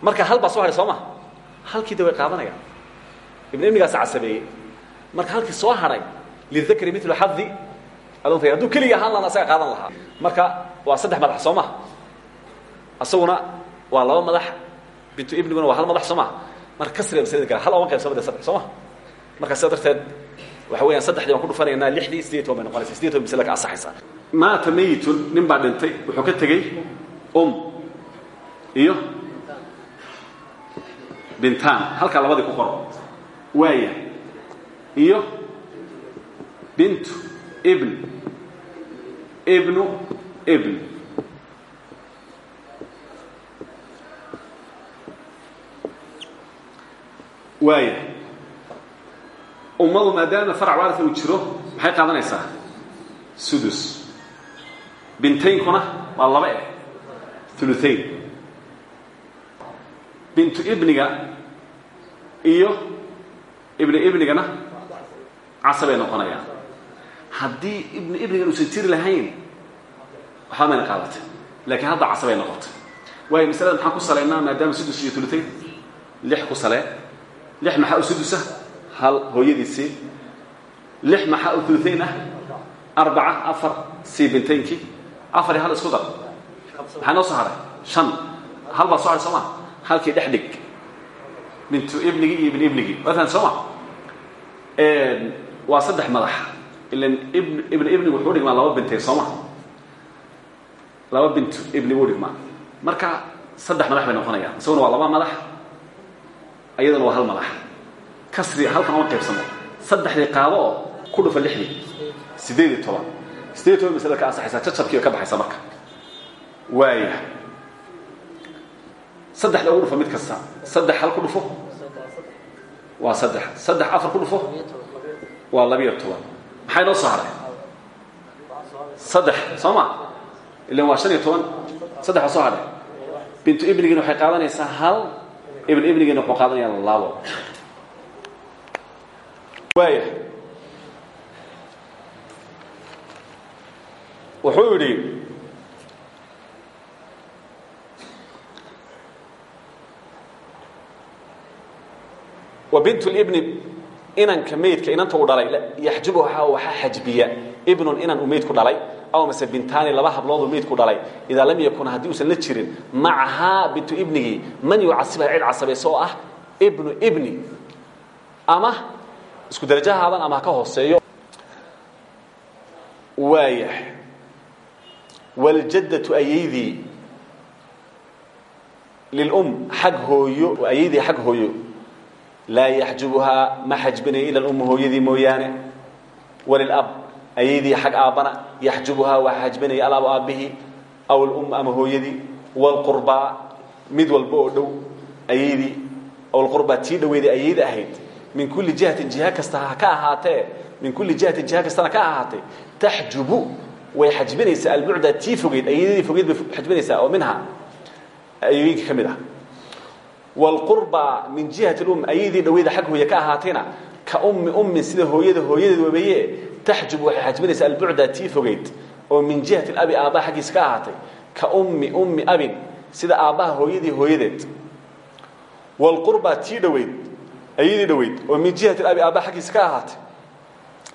[SPEAKER 1] marka hal baa soo haray soo ma halkii de way qaadanayaan. Ibnu ibnigaasa casabeeyey. Marka halkii soo haray lidakri milu xadi adunta hadduu keligii ahaan lahaa asaga qaadan lahaa. Marka waa saddex madax soo maha asaguna waa laba madax. Bintu ibniguna waa hal madax soo maha marka kasriga maslada kale hal oban qaybsama de saddex soo ma marka sidaa darteed waxa weeyaan saddexdii baan ku dhufanaynaa lixdii sideed toban bay noqonaysa sideed toban masle ka asaxaysa
[SPEAKER 2] maata mayitun nin baa dhintay wuxuu ka tegey um iyo bintaan. Halkaa labadii ku qoro. Waaya iyo bintu ibn ibnu ibn. Waaya. Ummadu maadaama farac waarika uu maxay qaadanaysaa? Sudus bintaynkuna waa laba eh. Uluain bintu ibniga iyo ibni ibnigana casabay noqonayaan. Haddii ibnu ibnigan uusan jiri lahayn waxba mayna qaadatay. Laakiin hadda casabay noqotay. Waayo masalada maxaan ku salaynaa maadaama sudus iyo uluain lix ku salee. Lix maxaa u sudusa hal hooyadiisii. Lix maxaa u uluain ah? Arbaca afar sii bintaynkii afar hal isku dar. Maxaa noo soo haray shan. Hal baa soo haray soo ma? Halkii dhex dhig. Bintu ibnigii iyo ibn ibnigii waa fahan soo ma? Waa saddex madax. Ilan ibn ibn ibnigu wuxuu dhigmaa laba bintay soo ma? Laba bintu ibni buu dhigmaa. Marka saddex madax bay noqonayaan. Isaguna waa laba madax ayaduna waa hal madax. Kasri halkan uma qaybsamo saddexdii qaado oo ku dhufa lixdii sideed iyo toban toban maslada ka ansaxaysaa jacabkii bay ka baxaysa marka. Waaya saddexda ugu dhufo mid kasta. Saddex hal ku dhufo? Waa saddex. Saddex afar ku dhufo? Waa labiyo toban. Maxay noo soo haray saddex. Soo ma? Ilan waa shan iyo toban. Saddex waa soo hadhay bintu ibnigiina waxay qaadanaysaa hal. Ibn ibnigiina wuxuu qaadanayaa labo. Waaya wuxuu yidhi wa bint اlibni inanka meydka inanta uu dhalay yaxjubuhaa waxaa xajbiya. Ibnun inan uu meydku dhalay aw mase bintaani laba hablooduu meydku dhalay. Idaa lam yakun haddii uusan la jirin macahaa bintu ibnigii man yucasibaha cid casabaysa oo ah ibnu ibni. Ama isku darajahaadan ama ha ka hooseeyo. Waaya wاljaddatu ayaydii lilum xag hooyo ayaydii xag hooyo laa yaxjubuhaa ma xajbinayo ila um hooyadii mooyaane walilab ayaydii xag aabbana yaxjubuhaa waa xajbinaya alaab aabbihii aw alum ama hooyadii wاlqurbaa mid walba oo dhow ayaydii aw alqurbaa tii dhoweyday ayayda ahayd min kulli jihatin jiha kasta ka ahaatee min kulli jihatin jiha kastana ka ahaatee taxjubu way xajbinaysaa albucda tii fogeyd ayadii fogeyd bay xajbinaysaa oo minha ayooyinka ka mid ah wاlqurba min jihati اlum ayadii dhaweyda xag hooye ka ahaatayna ka ummi ummin sida hooyada hooyadeed wabeeye taxjub waxay xajbinaysaa albucda tii fogeyd oo min jihati abi aabbaha xaggiisa ka ahaatay ka ummi ummi abin sida aabbaha hooyadii hooyadeed wاlqurba tii dhoweyd
[SPEAKER 1] ayadii dhoweyd oo min jihati abi aabba xaggiisa ka ahaatay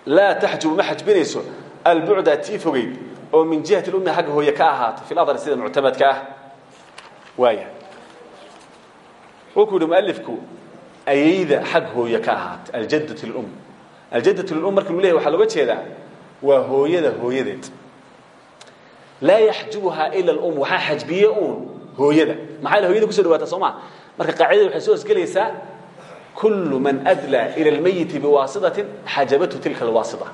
[SPEAKER 1] laa taxjubu ma xajbinayso albucda tii fogeyd oo min jihati lummi xagga hooye ka ahaatay fi ladhar sida muctamadka ah waaya wuxuu ku yidhi mualifku ayayda xag hooye ka ahaatay aljaddatu lilum aljaddatu lilum marka lu leyahy waxaa looga jeedaa waa hooyada hooyadeed laa yaxjubuhaa ila alum waxaa xajbiye uun hooyada maxaa yl hoyada kuso dhawaata soo maa marka qaacidada waxay soo hosgelaysaa kullu man adlaa ila almayiti biwaasitatin xajabathu tilka alwaasita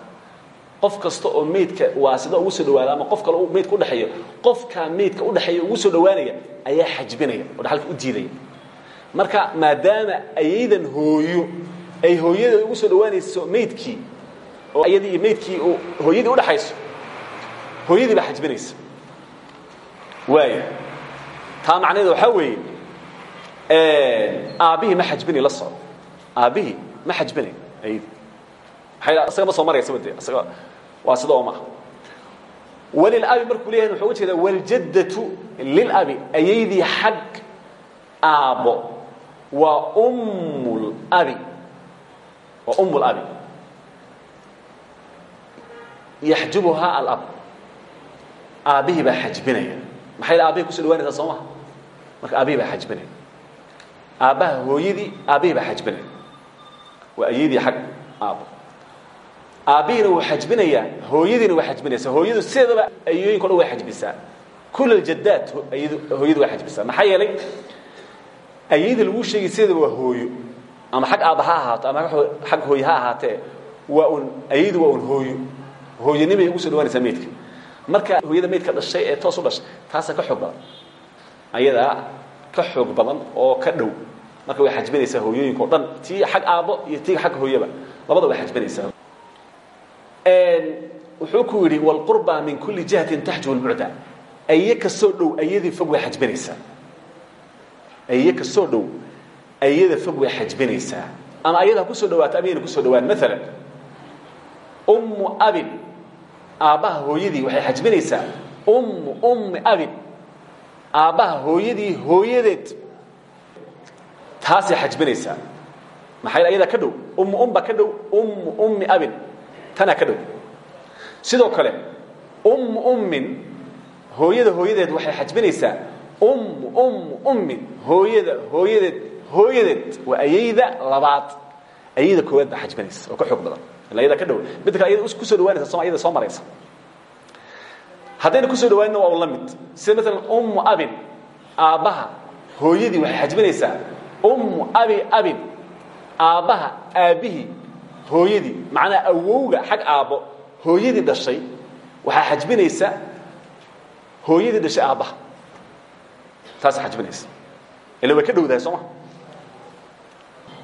[SPEAKER 1] qof kasta oo meydka waasida ugu soo dhawaada ama qof kale uu meydka udhexeeyo qofkaa meydka udhexeeya ugu soo dhawaanaya ayaa xajbinaya oo dhaxalka u diidaya marka maadaama ayaydan hooyo ay hooyada ugu soo dhawaanayso meydkii oo ayadii iyo meydkii uu hooyadii udhaxayso hooyadii baa xajbinaysa. Waaya taa macnaheeda waxaa weeye aabbihii ma xajbini la soco aabbihii ma xajbinayn ayadii maxay isaga ma soo maraysa de isaga waa sida oo maaha walilabi markuu leeyahay wuxuu uga jeedaa waljaddatu lilabi ayaydii xag aabbo waa ummulabi waa ummulabi yaxjubuhaa alab aabbihii baa xajbinaya. Maxay aabbihi kuso dhawaanaysaa soo maha marka aabbihii baa xajbinaya. Aabbaha hooyadii aabbihii baa xajbinaya. Waa ayadii xag aabbo aabbihiina wuu xajbinayaa hooyadiina waa xajbinaysaa. Hooyadu sideedaba ayooyinka o dhan way xajbisaa kul aljadaad hooyadu way xajbisaa. Maxaa yeelay ayada lagu sheegay sideedaba waa hooyo. Ama xag aabba ha ahaato ama xag hooye ha ahaatee waa un ayadu waa un hooyo. Hooyanimay ugu soo dhawaanaysaa meydka. Marka hooyada meydka dhashay ee toos u dhashay taasaa ka xoog badan. Ayadaa ka xoog badan oo ka dhow. Marka way xajbinaysaa hooyooyinka o dhan. Tii xag aabbo iyo tii xag hooyaba. Labada way xajbinaysaa wuxuu ku yidhi wlqurba min kuli jihatin taxjub lbucda aye ka soo dhow ayadii fog way xajbinaysaa. Aye ka soo dhow ayada fog way xajbinaysaa. Ama ayada ha ku soo dhawaato ama yana ku soo dhawaan maalan ummu abin aabbaha hooyadii waxay xajbinaysaa. Ummu ummi abin aabbaha hooyadii hooyadeed taasay xajbinaysaa. Maxay ayadaa ka dhow? Ummu umba ka dhow ummu ummi abin tanaa ka dhow sidoo kale ummu ummin hooyada hooyadeed waxay xajbinaysaa ummu ummu ummin hooyada hooyadeed hooyadeed waa ayayda labaad. Ayayda koowaad baa xajbinaysa oo ka xoog badan. Ayada ka dhow mid kale ayada ku soo dhawaanaysa soo ayada soo maraysa. Haddayna ku soo dhawaanina waa un la mid. Sida maalan ummu abin aabbaha hooyadii waxay xajbinaysaa ummu abi abin aabbaha aabbihii hooyadii macnaa awowga xag aabbo hooyadii dhashay waxaa xajbinaysa hooyadii dhashay aabbaha. Taasa xajbinaysa. Ila way ka dhowdahay soo ma?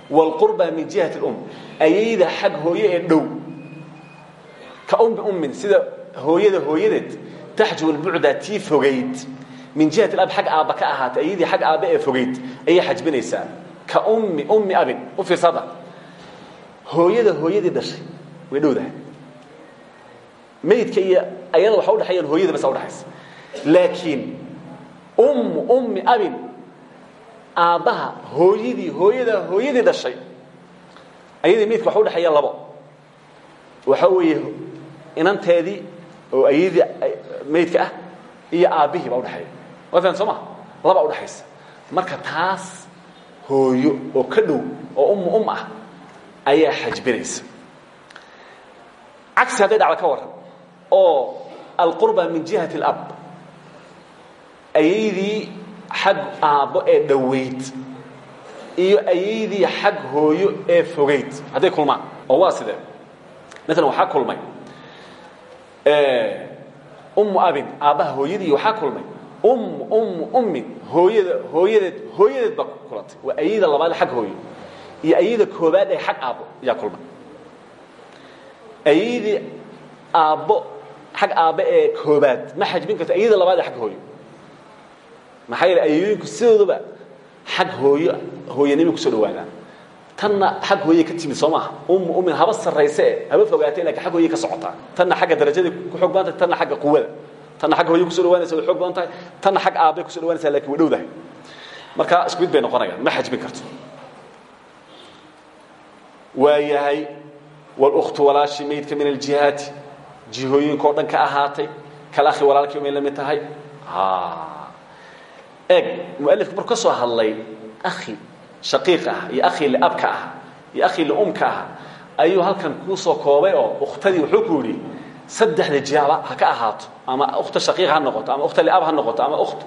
[SPEAKER 1] Wاlqurba min jihati اlum ayayda xag hooye ee dhow. Ka ummi ummin sida hooyada hooyadeed taxjub lbucda tii fogayd min jihati ab xag aabba ka ahaatay ayadii xag aabba ee fogayd ayay xajbinaysaa. Ka ummi ummi abin u fiirsada. Hooyada hooyadii dhashay way dhowdahay maydka iyo ayada waxa udhexeeyaan hooyada basa udhexaysa laakiin ummu ummi abin aabbaha hooyadii hooyada hooyadii dhashay ayadii maydka waxa udhexeeya labo. Waxa weeye inanteedii oo ayadii maydka ah iyo aabbihii baa udhexeeya waa fahan soo ma laba udhexaysa marka taas hooyo oo ka dhow oo ummu um ah ayaa xajbinaysa. Cagsi hadday dhacda ka waran oo alqurba min jihati alab. Ayaydii xag aabbo ee dhowayd iyo ayaydii xag hooyo ee fogayd hadday kulmaan. Oo waa sidee? Maalan waxaa kulmay ummu abin aabbaha hooyadii waxaa kulmay ummu ummu ummin hooyada hooyadeed hooyadeed baa kulantay waa ayada labaad xag hooyo iyo ayada koobaad ee xag aabbo ayaa kulmay. Ayadii aabbo xag aabbe ee koobaad. Ma xajbin karto ayada labaad ee xag hooyo. Maxaa yeele ayooyinku sidoodaba xag hooyo hooyanimo ku soo dhawaadaan. Tanna xag hooye ka timid soo maaha. Ummu ummin haba sarrayse haba fogaatay laakiin xag hooye ka socotaa tanna xagga darajadii ku xoog badan tahay tanna xagga quwada. Tanna xagga hooye kuso dhawaanaysa way xoog badan tahay tanna xag aabbay kuso dhawaanaysa laakiin way dhowdahay marka isku mid bay noqonayaan. Ma xajbin karto. Waa yahay wاlkhtu walaashi maydka min aljihaati jihooyinka o dhan ka ahaatay. Kalakhi walaalkii may la mid tahay. Eeg mualifku markuu ka soo hadlay akhi shaqiiq ah iyo akhi liabka ah iyo akhi liumka ah ayuu halkan kuu soo koobay oo ukhtadii wuxuu ku yidhi saddexda jihaaba ha ka ahaato ama ukhta shaqiiq ha noqoto ama ukhta liab ha noqoto ama ukht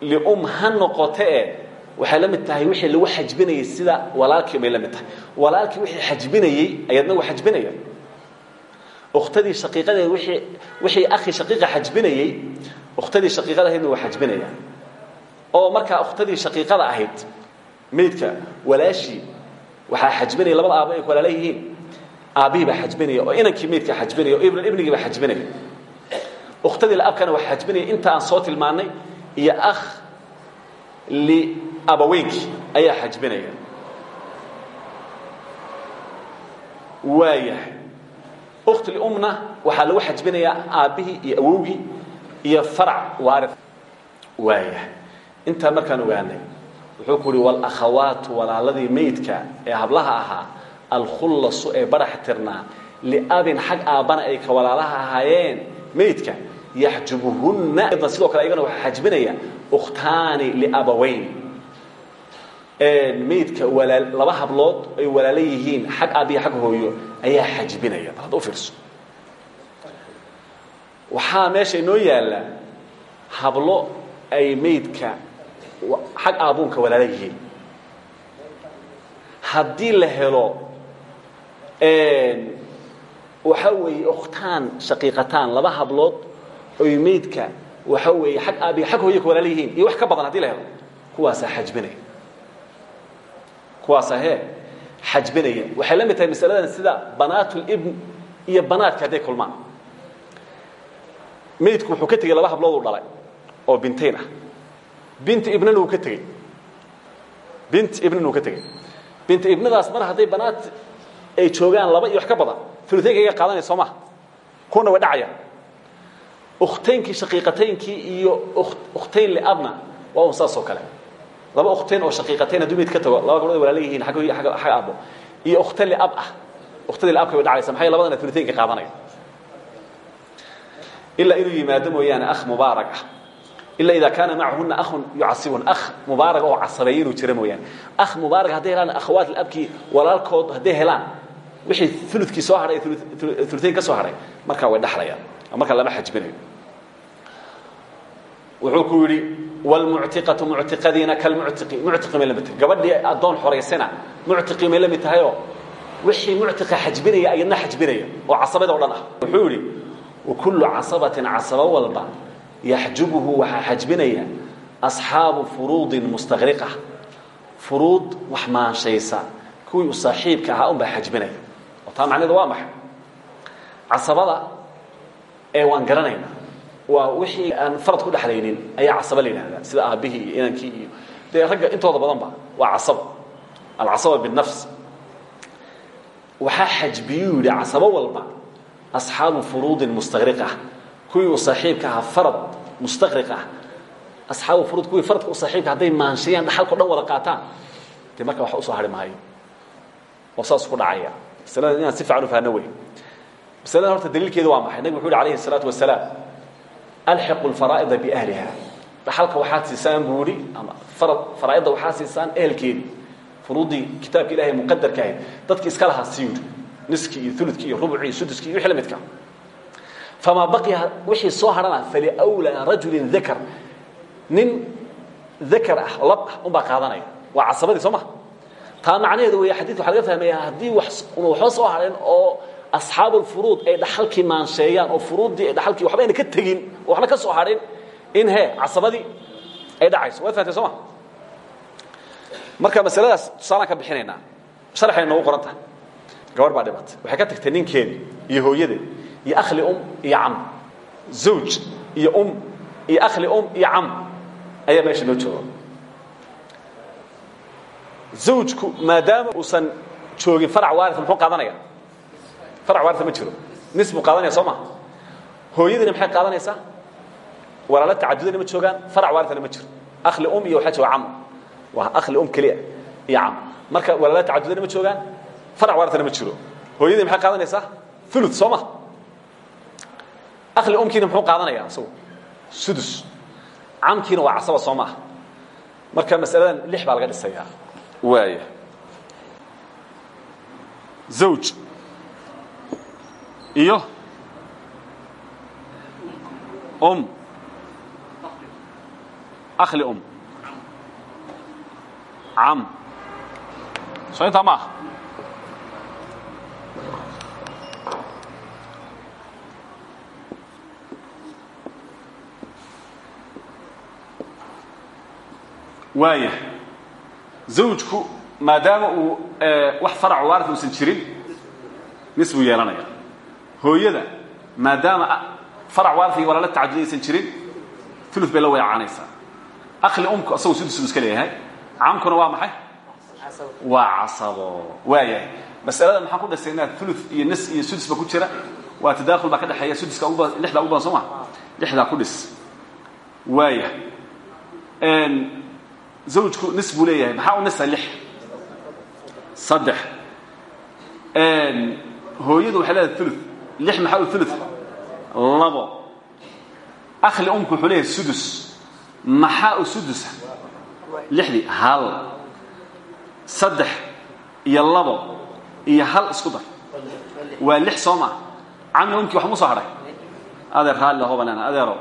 [SPEAKER 1] lium ha noqote waxay la mid tahay wixii lagu xajbinayay sida walaalkii bay la mid tahay. Walaalkii wixii xajbinayey ayadna waa xajbinaya ukhtadii shaqiiqadeed wixii akhi shaqiiqa xajbinayey ukhtadii shaqiiqada ahaydna waa xajbinaya. Oo markaa ukhtadii shaqiiqada ahayd maydka walaashii waxaa xajbinaya labada aabo ay walaala yihiin. Aabbihii baa xajbinaya oo inankii maydka xajbinaya oo ibn ibnigii baa xajbinaya. Ukhtadii laabkana waa xajbinaya inta aan soo tilmaannay iyo akh liabaweynkii ayaa xajbinaya. Waayahay ukht liumna waxaa lagu xajbinayaa aabbihii iyo awowgii iyo farac waari waayahay intaa markaan ogaanay wuxuu ku uhi walakhawaatu walaaladii maydka ee hablaha ahaa alkhullasu ee barax tirnaa liabin xag aabbana ay ka walaalaha ahaayeen maydka yaxjubuhunna. Sidoo kale ayagana waxaa xajbinaya ukhtaani liabaweyn maydka laba hablood ay walaala yihiin xag aabbiya xag hooyo ayaa xajbinaya. Bal hadda u fiirso. Waxaa meesha inoo yaalla hablo ay maydka xag aabuunka walaala yihiin. Haddii la helo waxa weeye ukhtaan shaqiiqataan laba hablood oy maydka waxa weeye xag aabiya xag hooyo ka walaala yihiin iyo wax ka badan haddii la helo kuwaasaa xajbinaya kuwaasaa hee xajbinaya. Waxay la mid tahay masaladan sida banaatulibn iyo banaadka hadday kulmaan. Maydku wuxuu ka tegey laba hablood uu dhalay oo bintayn ah. Binti ibnana uu ka tegey binti ibnana uu ka tegey binti ibnadaas mar hadday banaad ay joogaan laba iyo wax ka badan uluaynkayga qaadanaya soo maha. Kuwana way dhacayaan. Ukhtaynkii shaqiiqataynkii iyo ukhtayn liabna waa un saas oo kale laba ukhtayn oo shaqiiqatayn hadduu mayd ka tago laba gabdhood walaala yihiin ag xag aabo iyo ukhta liab ah. Ukhtadii liabka bay dhacaysa maxay labadana uluaynka qaadanaya ilaa inuu yimaado mooyaane akh mubaarak ah. Ilaa idaa kaana macahuna ahun yucasibun akh mubaarag oo casabeeya inuu jiro mooyaane. Akh mubaarak hadday helaan akhawaat labkii walaalkood hadday helaan wixii ulukii soo hadhay uluayn ka soo hadhay markaa way dhaxlayaan. Markaa lama xajbinayo. Wuxuu ku yidhi wlmuctiqatu muctiqadiina kalmuctiqi muctiqi may la mid tahay gabadhii addoon xoraysana muctiqii may la mid tahayoo wixii muctiqa xajbinaya ayadna xajbinaya oo casabada o dhan ah wuxuu yidhi wakullu casabatin casabo walba yaxjubuhu waxaa xajbinaya asxaabu furuudin mustaqriqa furuud wax maanshaysa kuwii u saaxiibka ahaa un baa xajbinaya oo taa macneeda waa maxay casabada ee waan garanaynaa waa wixii aan farad ku dhexlaynin ayaa casaba la yidhahdaa sida aabbihii iyo inankii iyo dee ragga intooda badanba waa casaba. Alcasaba binafs. Waxaa xajbiyuu yidhi casabo walba asxaabu furuudin mustaqriqah kuwii u saaxiibka ahaa farad mustaqriq ah. Asxaabu furuud kuwii faradka u saaxiibka hadday maanshayaan dhaxalko dhan wada qaataan. Dee marka wax u soo hari maayo oo saas ku dhacaya. Masalada inaan si fiican u fahno wey masalada horta daliilkeeda waa maxay? Nabig wuxu uhi alayhi الsalaatu wasalaam alxiqu lfaraa'ida biahliha dhaxalka waxaad siisaan buu ihi ama arad faraa'idda waxaad siisaan ehelkeedii furuuddii kitaabka ilahay muqadarka ahayd dadki iska lahaa sii yidhi niskii iyo uludkii iyo rubucii iyo suduskii iyo wixii la midka famaa baqiya wixii soo hadhana faliwlaa rajulin dakar nin dakar ah lab ah unbaa qaadanaya waa casabadii soo maha taa macnaheedu wey xadidka waxa laga fahmaya haddii waxba soo hadheen oo asxaabu lfuruud ay dhaxalkii maansheeyaan oo furuuddii ay dhaxalkii waxba ayna ka tegin oo waxna ka soo hadhin in he casabadii ay dhacayso. Waad fahamtay soo ma? Marka masaladaas tusaalaan ka bixinaynaa sharxay noogu qoran tahay gabar baa dhibatay waxay ka tagtay ninkeedii iyo hooyadeed iyo akhli um iyo cam. Zawj iyo um iyo akhli um iyo cam ayaa meesha noo jooga zawjku maadaama uusan joogin farac waaris muxuu qaadanaya farac waaris ma jiro. Nis buu qaadanaya soo ma? Hooyadiina maxay qaadanaysaa walaalo tacadudana ma joogaan farac waarisna ma jiro. Akhli um iyo waxaa jooga cam. Waa akhli um keliya iyo cam. Marka walaala tacadudana ma joogaan farac waartana ma jiro. Hooyadii maxay qaadanaysaa ulu soo ma? Akli umkiina muxuu qaadanaya isagu sudus. Camkiina waa casaba soo maaha marka masaladan lix baa laga dhisayaa. Waaya zawj iyo. Um. Akli um. Cam soo intaa ma aha waaya zawjku maadaama uu wax farac waarid uusan jirin nis yeelanaya hooyada maadaama farac waarid iyo walaala tacadud aysan jirin ulu bay la weecaanaysaa akli umku asagoo sudus buu iska leeyahay. Camkuna waa maxay? Waa casabo. Waayahay masalada maxaan ku dhisaynaa ulu iyo nis iyo sudus ba ku jira. Waa tadakhul baa ka dhexeeya suduska lixdaa ugu badan soo ma? Lixdaa ku dhis. Waaya zawjku nis buu leeyahay. Maxaa u nisa lix? Saddex. Hooyadu waxay leedahay ulu lix maxaa u ulu labo akli umku wuxuu leeyahay sudus maxaa u sudusa lixdii hal saddex iyo labo iyo hal isku dar waa lix soo maa camni umkii wax mu soo hadhay adeer raalli lahoba leena adeero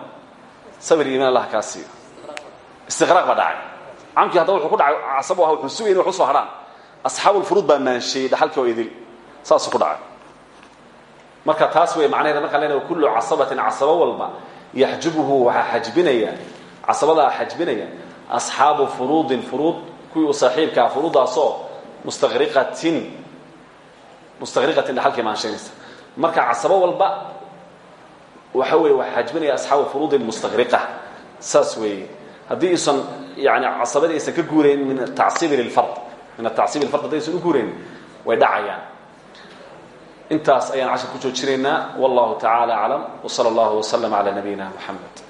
[SPEAKER 1] sabir iimaan allah kaa siiyo istiqraaq baa dhacay camkii haddaba wuxuu ku dhacay casab aha wuxuu sugay in wax u soo hadhaan asxaabulfuruud baa maansheeyey dhaxalkii oo idil saasuu ku dhacay marka taas wey macnaheeda markaan leenahay kullu casabatin casabo walba yaxjubuhu waxaa xajbinaya casabadaa xajbinaya. Asxaabu furuudin furuud kuwii u saaxiibkaa furuuddaasoo mustaqriqatin mustaqriqatin dhaxalkii maanshaynaysa marka casabo walba waxa weeye waxaa xajbinaya asxaabu furuudin mustaqriqa. Saas weeye. Haddii isan yani casabadii aysan ka guurayn min atacsiibi lilfard min atacsiib lilfard haddi aysan u guurayn way dhacayaan intaas ayaan cashar ku joojinaynaa wallahu tacaala aclam wsala allahu waslama calaa nabiyina